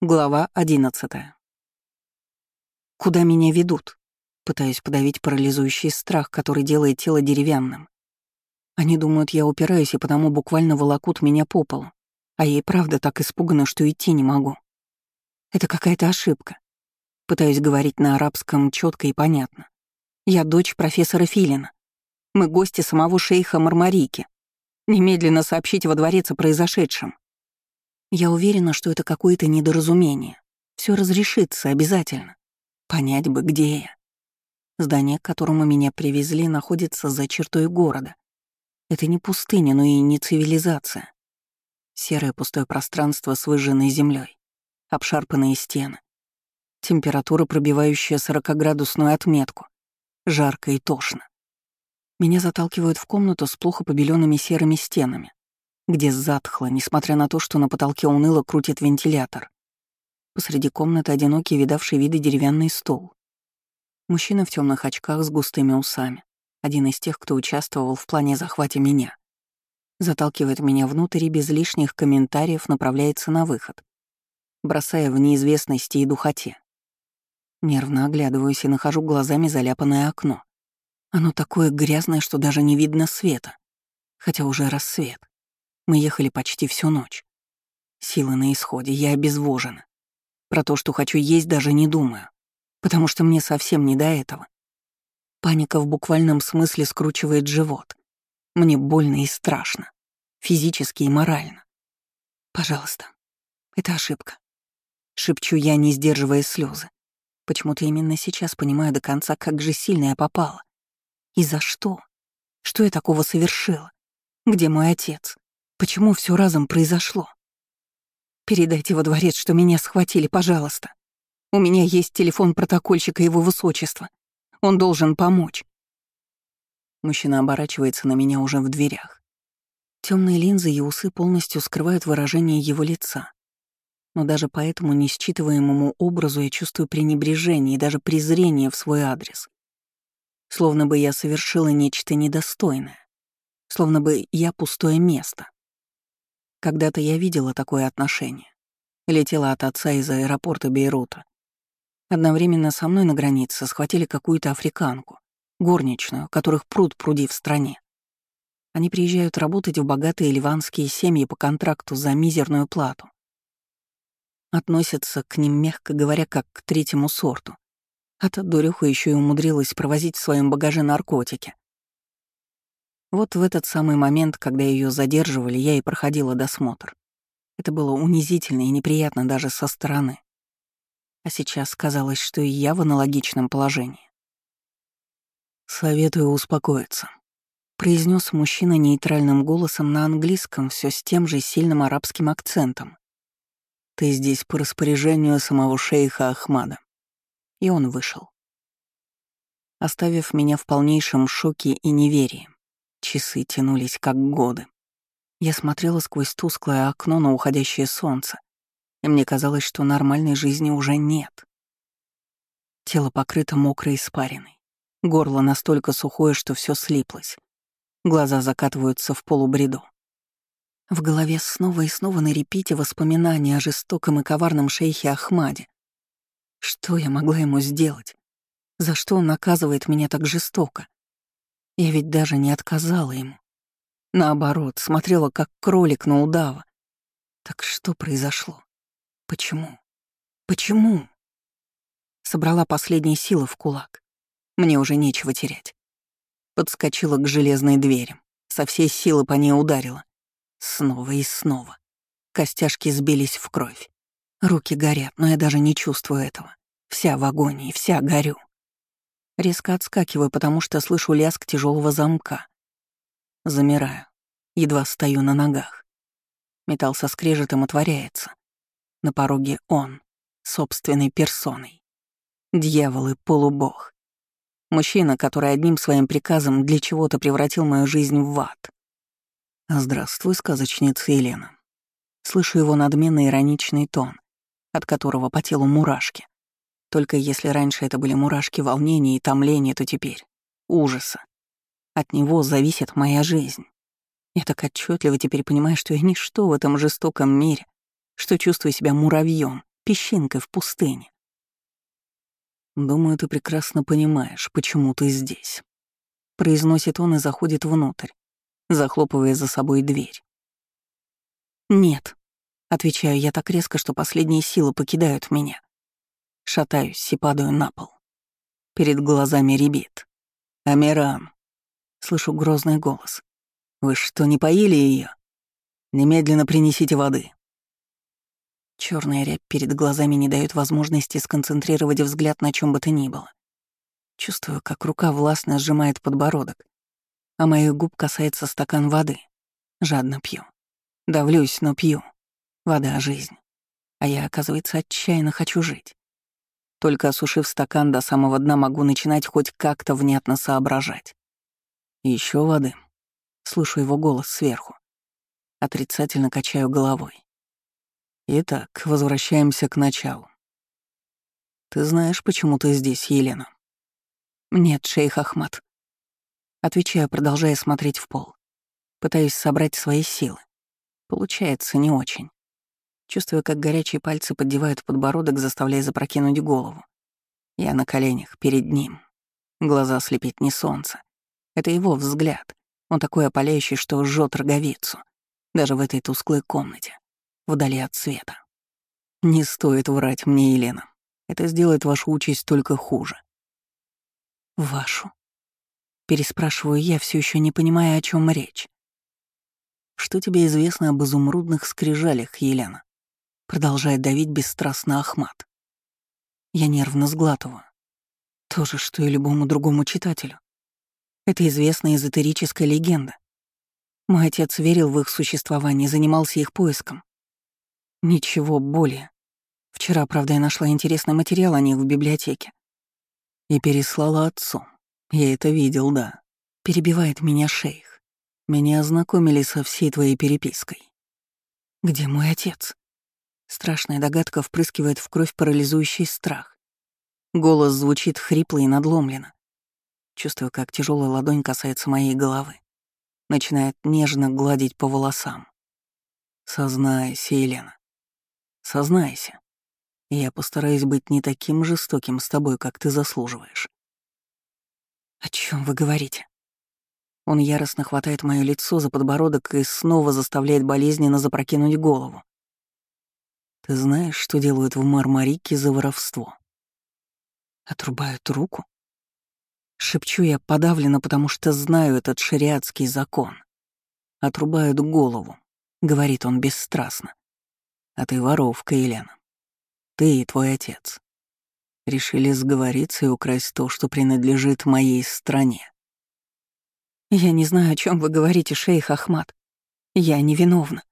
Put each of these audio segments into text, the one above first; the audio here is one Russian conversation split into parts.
Глава одиннадцатая. Куда меня ведут? Пытаюсь подавить парализующий страх, который делает тело деревянным. Они думают, я упираюсь и потому буквально волокут меня по полу. А я и правда так испугана, что идти не могу. Это какая-то ошибка. Пытаюсь говорить на арабском четко и понятно. Я дочь профессора Филина. Мы гости самого шейха Мармарики. Немедленно сообщите во дворец о произошедшем. Я уверена, что это какое-то недоразумение. Все разрешится обязательно. Понять бы, где я. Здание, к которому меня привезли, находится за чертой города. Это не пустыня, но и не цивилизация. Серое пустое пространство с выжженной землей, обшарпанные стены. Температура, пробивающая 40-градусную отметку. Жарко и тошно. Меня заталкивают в комнату с плохо побеленными серыми стенами где затхло, несмотря на то, что на потолке уныло крутит вентилятор. Посреди комнаты одинокий, видавший виды деревянный стол. Мужчина в темных очках с густыми усами, один из тех, кто участвовал в плане захвата меня. Заталкивает меня внутрь и без лишних комментариев направляется на выход, бросая в неизвестности и духоте. Нервно оглядываюсь и нахожу глазами заляпанное окно. Оно такое грязное, что даже не видно света, хотя уже рассвет. Мы ехали почти всю ночь. Силы на исходе, я обезвожена. Про то, что хочу есть, даже не думаю, потому что мне совсем не до этого. Паника в буквальном смысле скручивает живот. Мне больно и страшно, физически и морально. Пожалуйста, это ошибка. Шепчу я, не сдерживая слезы. Почему-то именно сейчас понимаю до конца, как же сильно я попала. И за что? Что я такого совершила? Где мой отец? Почему все разом произошло? Передайте во дворец, что меня схватили, пожалуйста. У меня есть телефон протокольщика его высочества. Он должен помочь. Мужчина оборачивается на меня уже в дверях. Темные линзы и усы полностью скрывают выражение его лица. Но даже по этому несчитываемому образу я чувствую пренебрежение и даже презрение в свой адрес. Словно бы я совершила нечто недостойное. Словно бы я пустое место. Когда-то я видела такое отношение. Летела от отца из аэропорта Бейрута. Одновременно со мной на границе схватили какую-то африканку, горничную, которых пруд пруди в стране. Они приезжают работать в богатые ливанские семьи по контракту за мизерную плату. Относятся к ним, мягко говоря, как к третьему сорту. А та дурюха еще и умудрилась провозить в своем багаже наркотики. Вот в этот самый момент, когда ее задерживали, я и проходила досмотр. Это было унизительно и неприятно даже со стороны. А сейчас казалось, что и я в аналогичном положении. «Советую успокоиться», — произнес мужчина нейтральным голосом на английском, все с тем же сильным арабским акцентом. «Ты здесь по распоряжению самого шейха Ахмада». И он вышел. Оставив меня в полнейшем шоке и неверии, Часы тянулись как годы. Я смотрела сквозь тусклое окно на уходящее солнце, и мне казалось, что нормальной жизни уже нет. Тело покрыто мокрой испариной. Горло настолько сухое, что все слиплось. Глаза закатываются в полубреду. В голове снова и снова на репите воспоминания о жестоком и коварном шейхе Ахмаде. Что я могла ему сделать? За что он наказывает меня так жестоко? Я ведь даже не отказала ему. Наоборот, смотрела как кролик на удава. Так что произошло? Почему? Почему? Собрала последние силы в кулак. Мне уже нечего терять. Подскочила к железной двери. Со всей силы по ней ударила. Снова и снова. Костяшки сбились в кровь. Руки горят, но я даже не чувствую этого. Вся в агонии, вся горю. Резко отскакиваю, потому что слышу лязг тяжелого замка. Замираю. Едва стою на ногах. Металл со скрежетом отворяется. На пороге он, собственной персоной. Дьявол и полубог. Мужчина, который одним своим приказом для чего-то превратил мою жизнь в ад. «Здравствуй, сказочница Елена». Слышу его надменный ироничный тон, от которого по телу мурашки. Только если раньше это были мурашки волнения и томления, то теперь — ужаса. От него зависит моя жизнь. Я так отчетливо теперь понимаю, что я ничто в этом жестоком мире, что чувствую себя муравьем, песчинкой в пустыне. «Думаю, ты прекрасно понимаешь, почему ты здесь», — произносит он и заходит внутрь, захлопывая за собой дверь. «Нет», — отвечаю я так резко, что последние силы покидают меня. Шатаюсь и падаю на пол. Перед глазами ребит. «Амиран!» — слышу грозный голос. «Вы что, не поили ее? Немедленно принесите воды!» Черная рябь перед глазами не дает возможности сконцентрировать взгляд на чем бы то ни было. Чувствую, как рука властно сжимает подбородок, а моих губ касается стакан воды. Жадно пью. Давлюсь, но пью. Вода — жизнь. А я, оказывается, отчаянно хочу жить. Только осушив стакан до самого дна, могу начинать хоть как-то внятно соображать. Еще воды. Слышу его голос сверху. Отрицательно качаю головой. Итак, возвращаемся к началу. Ты знаешь, почему ты здесь, Елена? Нет, шейх Ахмат. Отвечаю, продолжая смотреть в пол. Пытаюсь собрать свои силы. Получается не очень. Чувствую, как горячие пальцы поддевают подбородок, заставляя запрокинуть голову. Я на коленях, перед ним. Глаза слепит не солнце. Это его взгляд. Он такой опаляющий, что жжет роговицу. Даже в этой тусклой комнате вдали от света. Не стоит врать мне, Елена. Это сделает вашу участь только хуже. Вашу? Переспрашиваю я, все еще не понимая, о чем речь. Что тебе известно об изумрудных скрижалях, Елена? Продолжает давить бесстрастно Ахмат. Я нервно сглатываю. То же, что и любому другому читателю. Это известная эзотерическая легенда. Мой отец верил в их существование, занимался их поиском. Ничего более. Вчера, правда, я нашла интересный материал о них в библиотеке. И переслала отцу. Я это видел, да. Перебивает меня шейх. Меня ознакомили со всей твоей перепиской. Где мой отец? Страшная догадка впрыскивает в кровь парализующий страх. Голос звучит хрипло и надломленно. Чувствую, как тяжелая ладонь касается моей головы. Начинает нежно гладить по волосам. Сознайся, Елена. Сознайся. Я постараюсь быть не таким жестоким с тобой, как ты заслуживаешь. О чем вы говорите? Он яростно хватает мое лицо за подбородок и снова заставляет болезненно запрокинуть голову. Ты знаешь, что делают в Мармарике за воровство? Отрубают руку? Шепчу я подавленно, потому что знаю этот шариатский закон. Отрубают голову, говорит он бесстрастно. А ты воровка, Елена. Ты и твой отец. Решили сговориться и украсть то, что принадлежит моей стране. Я не знаю, о чем вы говорите, шейх Ахмад. Я невиновна.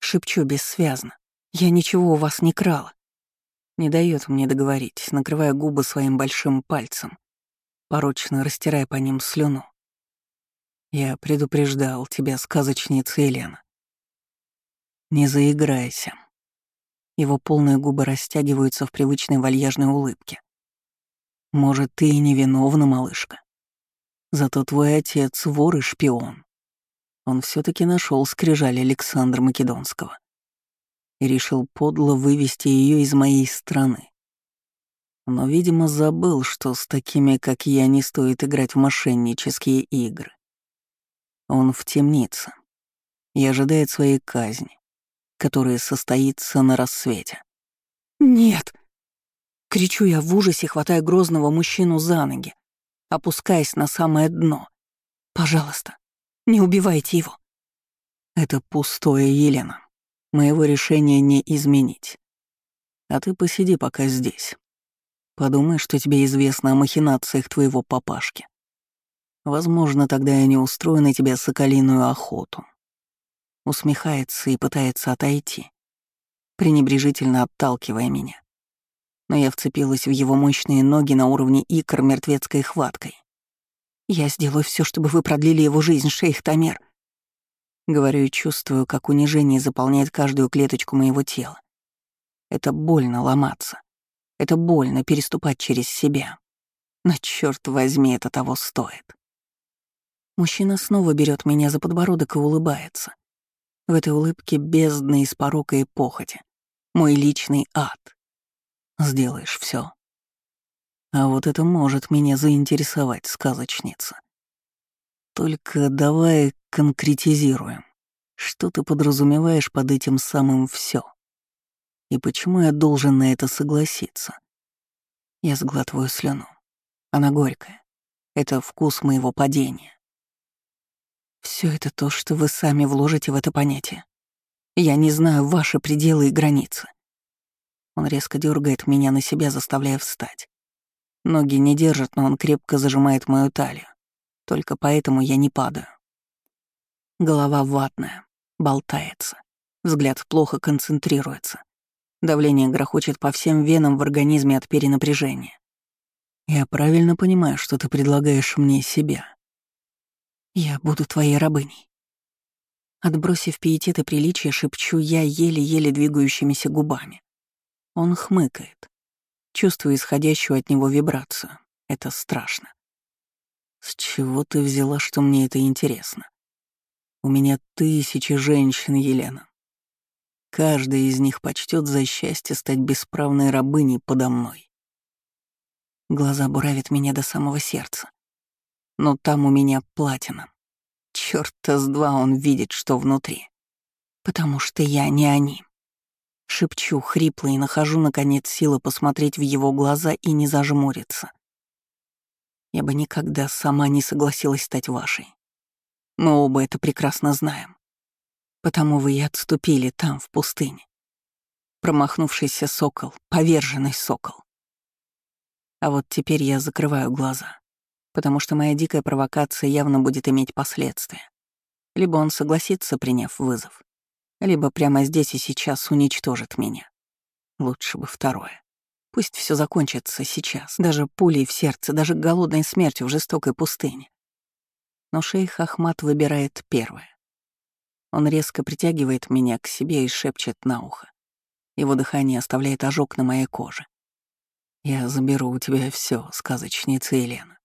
Шепчу бессвязно. Я ничего у вас не крала. Не дает мне договорить, накрывая губы своим большим пальцем, порочно растирая по ним слюну. Я предупреждал тебя, сказочница Елена. Не заиграйся. Его полные губы растягиваются в привычной вальяжной улыбке. Может, ты и невиновна, малышка. Зато твой отец вор и шпион. Он все таки нашел скрижали Александра Македонского и решил подло вывести ее из моей страны. Но, видимо, забыл, что с такими, как я, не стоит играть в мошеннические игры. Он в темнице и ожидает своей казни которое состоится на рассвете. «Нет!» — кричу я в ужасе, хватая грозного мужчину за ноги, опускаясь на самое дно. «Пожалуйста, не убивайте его!» «Это пустое, Елена. Моего решения не изменить. А ты посиди пока здесь. Подумай, что тебе известно о махинациях твоего папашки. Возможно, тогда я не устрою на тебя соколиную охоту усмехается и пытается отойти, пренебрежительно отталкивая меня. Но я вцепилась в его мощные ноги на уровне икр мертвецкой хваткой. «Я сделаю все, чтобы вы продлили его жизнь, шейх Тамер», Говорю и чувствую, как унижение заполняет каждую клеточку моего тела. Это больно ломаться. Это больно переступать через себя. Но черт возьми, это того стоит. Мужчина снова берет меня за подбородок и улыбается. В этой улыбке бездна из порока и похоти. Мой личный ад. Сделаешь все. А вот это может меня заинтересовать, сказочница. Только давай конкретизируем. Что ты подразумеваешь под этим самым все? И почему я должен на это согласиться? Я сглатываю слюну. Она горькая. Это вкус моего падения. Все это то, что вы сами вложите в это понятие. Я не знаю ваши пределы и границы. Он резко дергает меня на себя, заставляя встать. Ноги не держат, но он крепко зажимает мою талию. Только поэтому я не падаю. Голова ватная, болтается. Взгляд плохо концентрируется. Давление грохочет по всем венам в организме от перенапряжения. Я правильно понимаю, что ты предлагаешь мне себя. Я буду твоей рабыней. Отбросив пиетет и приличие, шепчу я еле-еле двигающимися губами. Он хмыкает. Чувствую исходящую от него вибрацию. Это страшно. С чего ты взяла, что мне это интересно? У меня тысячи женщин, Елена. Каждая из них почтет за счастье стать бесправной рабыней подо мной. Глаза буравят меня до самого сердца. Но там у меня платина. Чёрта с два он видит, что внутри. Потому что я не они. Шепчу хрипло и нахожу, наконец, силы посмотреть в его глаза и не зажмуриться. Я бы никогда сама не согласилась стать вашей. Мы оба это прекрасно знаем. Потому вы и отступили там, в пустыне. Промахнувшийся сокол, поверженный сокол. А вот теперь я закрываю глаза потому что моя дикая провокация явно будет иметь последствия. Либо он согласится, приняв вызов, либо прямо здесь и сейчас уничтожит меня. Лучше бы второе. Пусть все закончится сейчас, даже пулей в сердце, даже голодной смертью в жестокой пустыне. Но шейх Ахмат выбирает первое. Он резко притягивает меня к себе и шепчет на ухо. Его дыхание оставляет ожог на моей коже. «Я заберу у тебя все, сказочница Елена.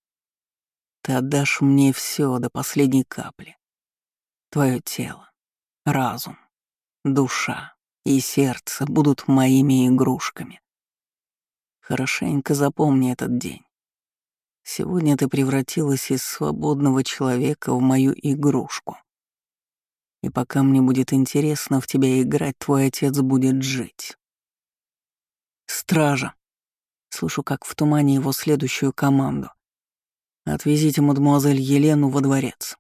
Ты отдашь мне все до последней капли. Твое тело, разум, душа и сердце будут моими игрушками. Хорошенько запомни этот день. Сегодня ты превратилась из свободного человека в мою игрушку. И пока мне будет интересно в тебя играть, твой отец будет жить. Стража. Слышу, как в тумане его следующую команду. Отвезите мадемуазель Елену во дворец.